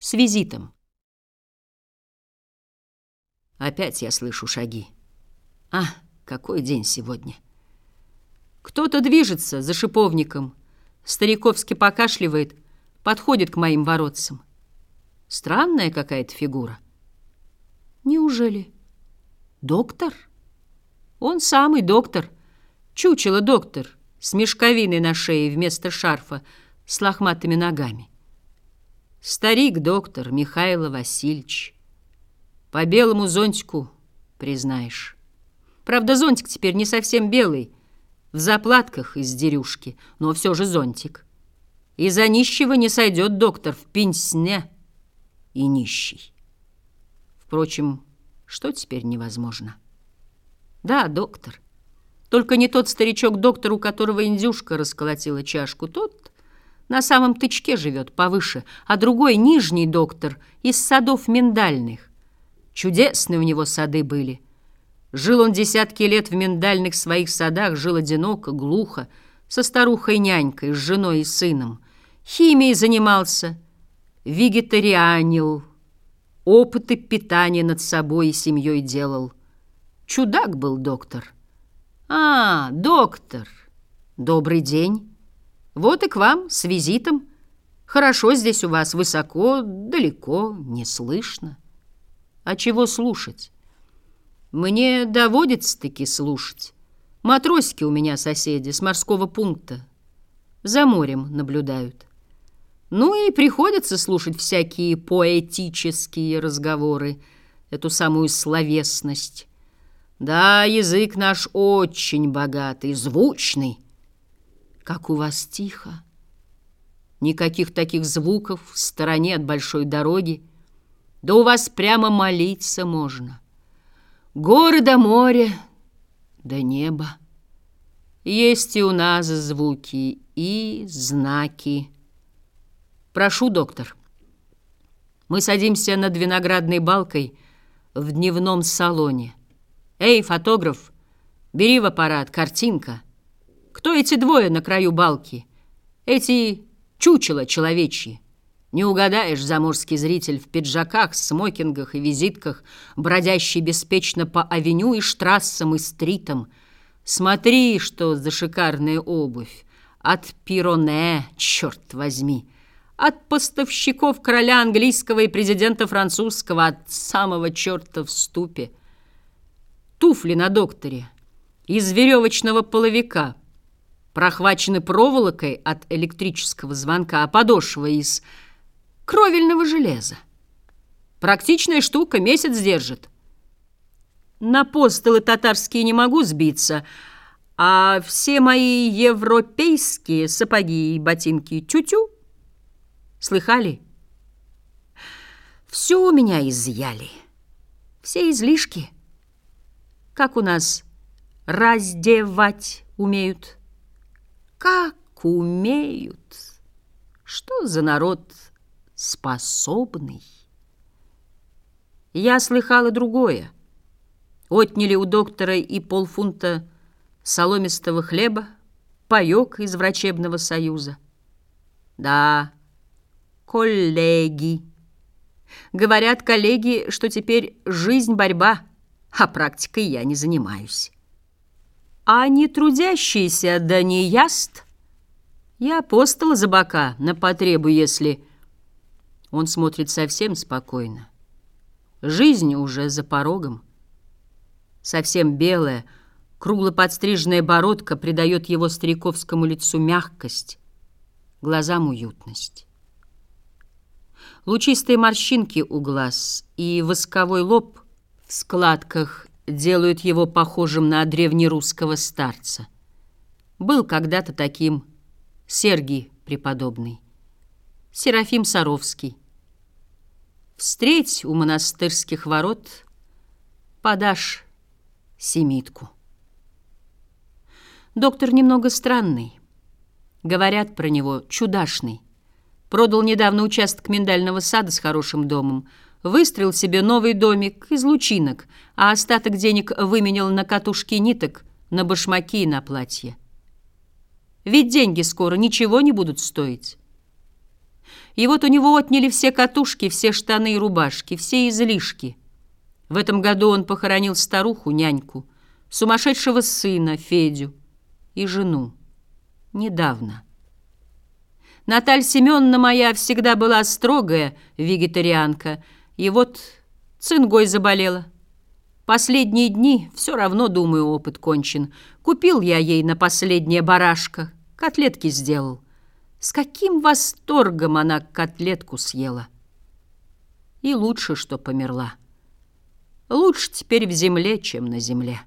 С визитом. Опять я слышу шаги. А, какой день сегодня. Кто-то движется за шиповником, стариковски покашливает, подходит к моим воротцам. Странная какая-то фигура. Неужели? Доктор? Он самый доктор. Чучело доктор с мешковиной на шее вместо шарфа, с лохматыми ногами. Старик-доктор Михаил Васильевич. По белому зонтику признаешь. Правда, зонтик теперь не совсем белый, в заплатках из дерюшки, но все же зонтик. И за нищего не сойдет доктор в пенсне и нищий. Впрочем, что теперь невозможно? Да, доктор. Только не тот старичок-доктор, у которого индюшка расколотила чашку. Тот на самом тычке живет повыше, а другой — нижний доктор из садов миндальных. Чудесные у него сады были. Жил он десятки лет в миндальных своих садах, жил одиноко, глухо, со старухой-нянькой, с женой и сыном. Химией занимался, вегетарианил, опыты питания над собой и семьей делал. Чудак был доктор. «А, доктор, добрый день!» Вот и к вам с визитом. Хорошо здесь у вас, высоко, далеко, не слышно. А чего слушать? Мне доводится-таки слушать. Матросики у меня соседи с морского пункта. За морем наблюдают. Ну и приходится слушать всякие поэтические разговоры, эту самую словесность. Да, язык наш очень богатый, звучный, как у вас тихо. Никаких таких звуков в стороне от большой дороги. Да у вас прямо молиться можно. Горы да море, да небо. Есть и у нас звуки и знаки. Прошу, доктор. Мы садимся над виноградной балкой в дневном салоне. Эй, фотограф, бери в аппарат, картинка — кто эти двое на краю балки? Эти чучела человечьи. Не угадаешь, заморский зритель в пиджаках, смокингах и визитках, бродящий беспечно по авеню и штрассам и стритам. Смотри, что за шикарная обувь. От пироне, черт возьми. От поставщиков короля английского и президента французского, от самого черта в ступе. Туфли на докторе из веревочного половика — прохвачены проволокой от электрического звонка, а подошва из кровельного железа. Практичная штука, месяц держит. На постелы татарские не могу сбиться, а все мои европейские сапоги и ботинки тю-тю. Слыхали? Все у меня изъяли, все излишки. Как у нас раздевать умеют? Как умеют! Что за народ способный? Я слыхала другое. Отняли у доктора и полфунта соломистого хлеба, паёк из врачебного союза. Да, коллеги. Говорят коллеги, что теперь жизнь борьба, а практикой я не занимаюсь а не трудящийся да не яст. Я апостол за бока, на потребу, если... Он смотрит совсем спокойно. Жизнь уже за порогом. Совсем белая, кругло подстриженная бородка придает его стариковскому лицу мягкость, глазам уютность. Лучистые морщинки у глаз и восковой лоб в складках делают его похожим на древнерусского старца. Был когда-то таким Сергий преподобный, Серафим Саровский. Встреть у монастырских ворот, подашь семитку. Доктор немного странный. Говорят про него чудашный. Продал недавно участок миндального сада с хорошим домом, выстроил себе новый домик из лучинок, а остаток денег выменял на катушки ниток, на башмаки и на платье. Ведь деньги скоро ничего не будут стоить. И вот у него отняли все катушки, все штаны и рубашки, все излишки. В этом году он похоронил старуху, няньку, сумасшедшего сына, Федю, и жену. Недавно. Наталья Семеновна моя всегда была строгая вегетарианка, и вот цингой заболела. Последние дни все равно, думаю, опыт кончен. Купил я ей на последнее барашка, котлетки сделал. С каким восторгом она котлетку съела. И лучше, что померла. Лучше теперь в земле, чем на земле.